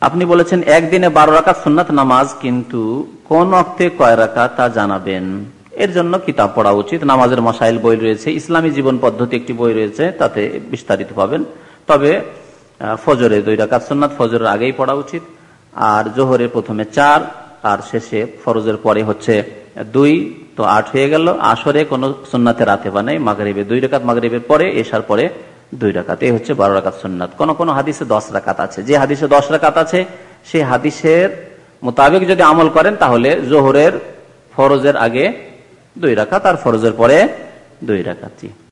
আপনি বলেছেন, একদিনে বারো রাকাত সুন্নাত নামাজ, কিন্তু কোন অক্তে কয় রাখা তা জানাবেন? এর জন্য কিতাব পড়া উচিত। নামাজের মশাইল বই রয়েছে, ইসলামী জীবন পদ্ধতি একটি বই রয়েছে, তাতে বিস্তারিত পাবেন। তবে ফজরে দুই রাকাত সুন্নাত, ফজরের আগেই পড়া উচিত। আর জোহরে প্রথমে চার, আর শেষে ফরজের পরে হচ্ছে দুই, তো আট হয়ে গেল। আসরে কোন সুন্নাতে রাতে বা নেই। মাগরীবে দুই রাকাত, মাগরীবের পরে এসার পরে দুই রাকাত। এই হচ্ছে বারো রাকাত সুন্নাত। কোন কোন হাদিসে দশ রাকাত আছে। যে হাদিসে দশ রাকাত আছে, সেই হাদিসের মোতাবেক যদি আমল করেন, তাহলে জোহরের ফরজের আগে দুই রাকাত আর ফরজের পরে দুই রাকাত